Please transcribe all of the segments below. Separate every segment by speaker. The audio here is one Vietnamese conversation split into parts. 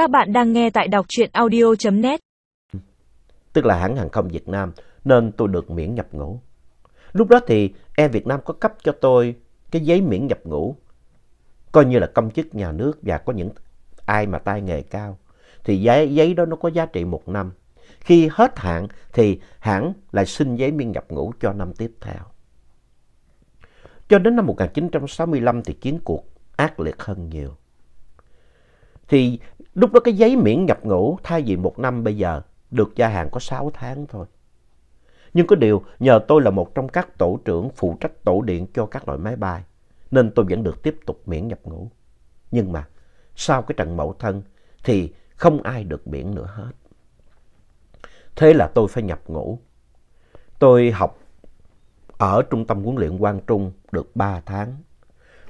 Speaker 1: Các bạn đang nghe tại đọc truyện audio.net.
Speaker 2: Tức là hãng hàng không Việt Nam nên tôi được miễn nhập ngũ. Lúc đó thì Air Việt Nam có cấp cho tôi cái giấy miễn nhập ngũ. Coi như là công chức nhà nước và có những ai mà tay nghề cao. Thì giấy, giấy đó nó có giá trị một năm. Khi hết hạn thì hãng lại xin giấy miễn nhập ngũ cho năm tiếp theo. Cho đến năm 1965 thì chiến cuộc ác liệt hơn nhiều. Thì lúc đó cái giấy miễn nhập ngũ thay vì một năm bây giờ, được gia hạn có 6 tháng thôi. Nhưng có điều, nhờ tôi là một trong các tổ trưởng phụ trách tổ điện cho các loại máy bay, nên tôi vẫn được tiếp tục miễn nhập ngũ. Nhưng mà, sau cái trận mậu thân thì không ai được miễn nữa hết. Thế là tôi phải nhập ngũ. Tôi học ở trung tâm huấn luyện Quang Trung được 3 tháng.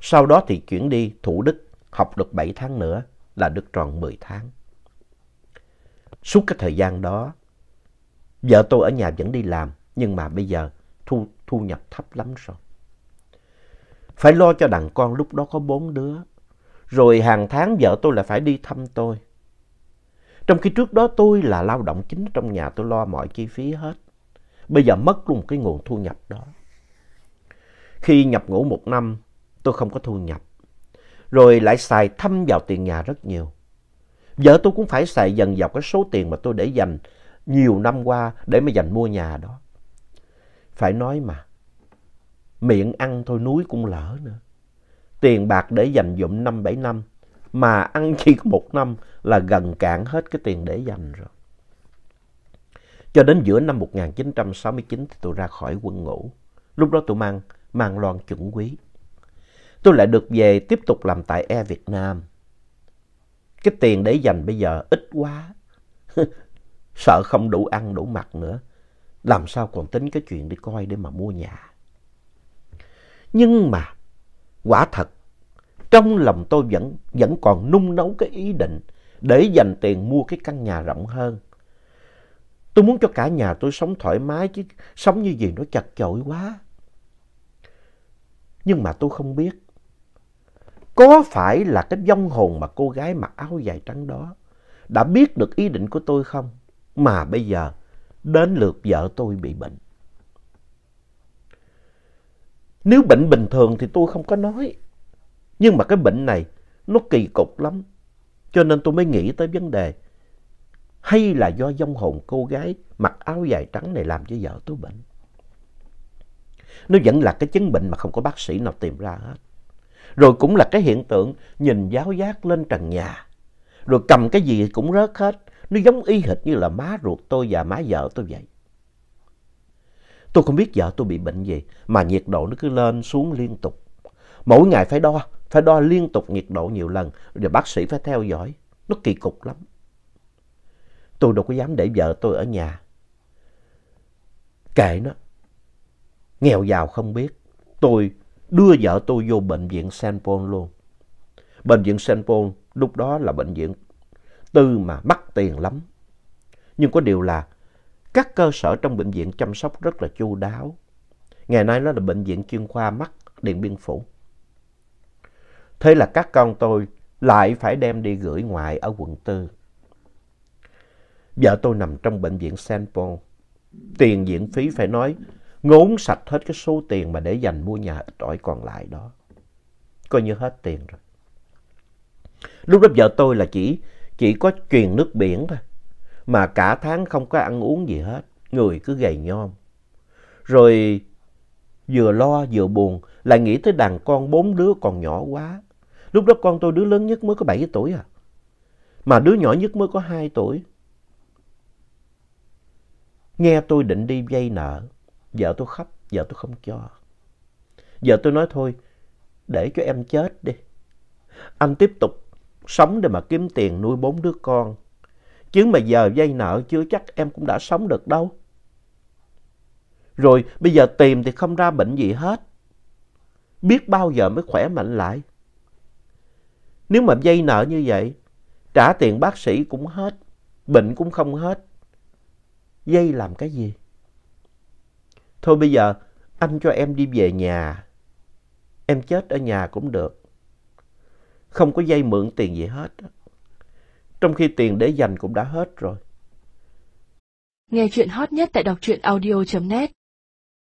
Speaker 2: Sau đó thì chuyển đi Thủ Đức, học được 7 tháng nữa là được tròn 10 tháng. Suốt cái thời gian đó, vợ tôi ở nhà vẫn đi làm, nhưng mà bây giờ thu, thu nhập thấp lắm rồi. Phải lo cho đàn con lúc đó có bốn đứa. Rồi hàng tháng vợ tôi lại phải đi thăm tôi. Trong khi trước đó tôi là lao động chính trong nhà tôi lo mọi chi phí hết. Bây giờ mất luôn cái nguồn thu nhập đó. Khi nhập ngũ một năm, tôi không có thu nhập. Rồi lại xài thâm vào tiền nhà rất nhiều. Vợ tôi cũng phải xài dần vào cái số tiền mà tôi để dành nhiều năm qua để mà dành mua nhà đó. Phải nói mà, miệng ăn thôi núi cũng lỡ nữa. Tiền bạc để dành dụm năm bảy năm, mà ăn chỉ có một năm là gần cạn hết cái tiền để dành rồi. Cho đến giữa năm 1969 thì tôi ra khỏi quân ngũ. Lúc đó tôi mang, mang loan chuẩn quý. Tôi lại được về tiếp tục làm tại E Việt Nam. Cái tiền để dành bây giờ ít quá. Sợ không đủ ăn đủ mặc nữa. Làm sao còn tính cái chuyện đi coi để mà mua nhà. Nhưng mà quả thật trong lòng tôi vẫn, vẫn còn nung nấu cái ý định để dành tiền mua cái căn nhà rộng hơn. Tôi muốn cho cả nhà tôi sống thoải mái chứ sống như gì nó chật chội quá. Nhưng mà tôi không biết có phải là cái vong hồn mà cô gái mặc áo dài trắng đó đã biết được ý định của tôi không? Mà bây giờ, đến lượt vợ tôi bị bệnh. Nếu bệnh bình thường thì tôi không có nói. Nhưng mà cái bệnh này, nó kỳ cục lắm. Cho nên tôi mới nghĩ tới vấn đề. Hay là do vong hồn cô gái mặc áo dài trắng này làm cho vợ tôi bệnh? Nó vẫn là cái chứng bệnh mà không có bác sĩ nào tìm ra hết. Rồi cũng là cái hiện tượng nhìn giáo giác lên trần nhà. Rồi cầm cái gì cũng rớt hết. Nó giống y hệt như là má ruột tôi và má vợ tôi vậy. Tôi không biết vợ tôi bị bệnh gì mà nhiệt độ nó cứ lên xuống liên tục. Mỗi ngày phải đo, phải đo liên tục nhiệt độ nhiều lần. Rồi bác sĩ phải theo dõi. Nó kỳ cục lắm. Tôi đâu có dám để vợ tôi ở nhà. Kệ nó. Nghèo giàu không biết. Tôi đưa vợ tôi vô bệnh viện St. Paul luôn. Bệnh viện St. Paul lúc đó là bệnh viện tư mà mắc tiền lắm. Nhưng có điều là các cơ sở trong bệnh viện chăm sóc rất là chu đáo. Ngày nay nó là bệnh viện chuyên khoa mắt, Điện Biên Phủ. Thế là các con tôi lại phải đem đi gửi ngoại ở quận tư. Vợ tôi nằm trong bệnh viện St. Paul. Tiền viện phí phải nói ngốn sạch hết cái số tiền mà để dành mua nhà ít ỏi còn lại đó. Coi như hết tiền rồi. Lúc đó vợ tôi là chỉ, chỉ có truyền nước biển thôi. Mà cả tháng không có ăn uống gì hết. Người cứ gầy nhom. Rồi vừa lo vừa buồn lại nghĩ tới đàn con bốn đứa còn nhỏ quá. Lúc đó con tôi đứa lớn nhất mới có 7 tuổi à. Mà đứa nhỏ nhất mới có 2 tuổi. Nghe tôi định đi vay nợ. Vợ tôi khóc, vợ tôi không cho. Vợ tôi nói thôi, để cho em chết đi. Anh tiếp tục sống để mà kiếm tiền nuôi bốn đứa con. Chứ mà giờ vay nợ chưa chắc em cũng đã sống được đâu. Rồi bây giờ tìm thì không ra bệnh gì hết. Biết bao giờ mới khỏe mạnh lại. Nếu mà vay nợ như vậy, trả tiền bác sĩ cũng hết, bệnh cũng không hết. Dây làm cái gì? Thôi bây giờ, anh cho em đi về nhà. Em chết ở nhà cũng được. Không có dây mượn tiền gì hết. trong khi tiền để dành cũng đã hết rồi.
Speaker 1: Nghe chuyện hot nhất tại đọc truyện audio.net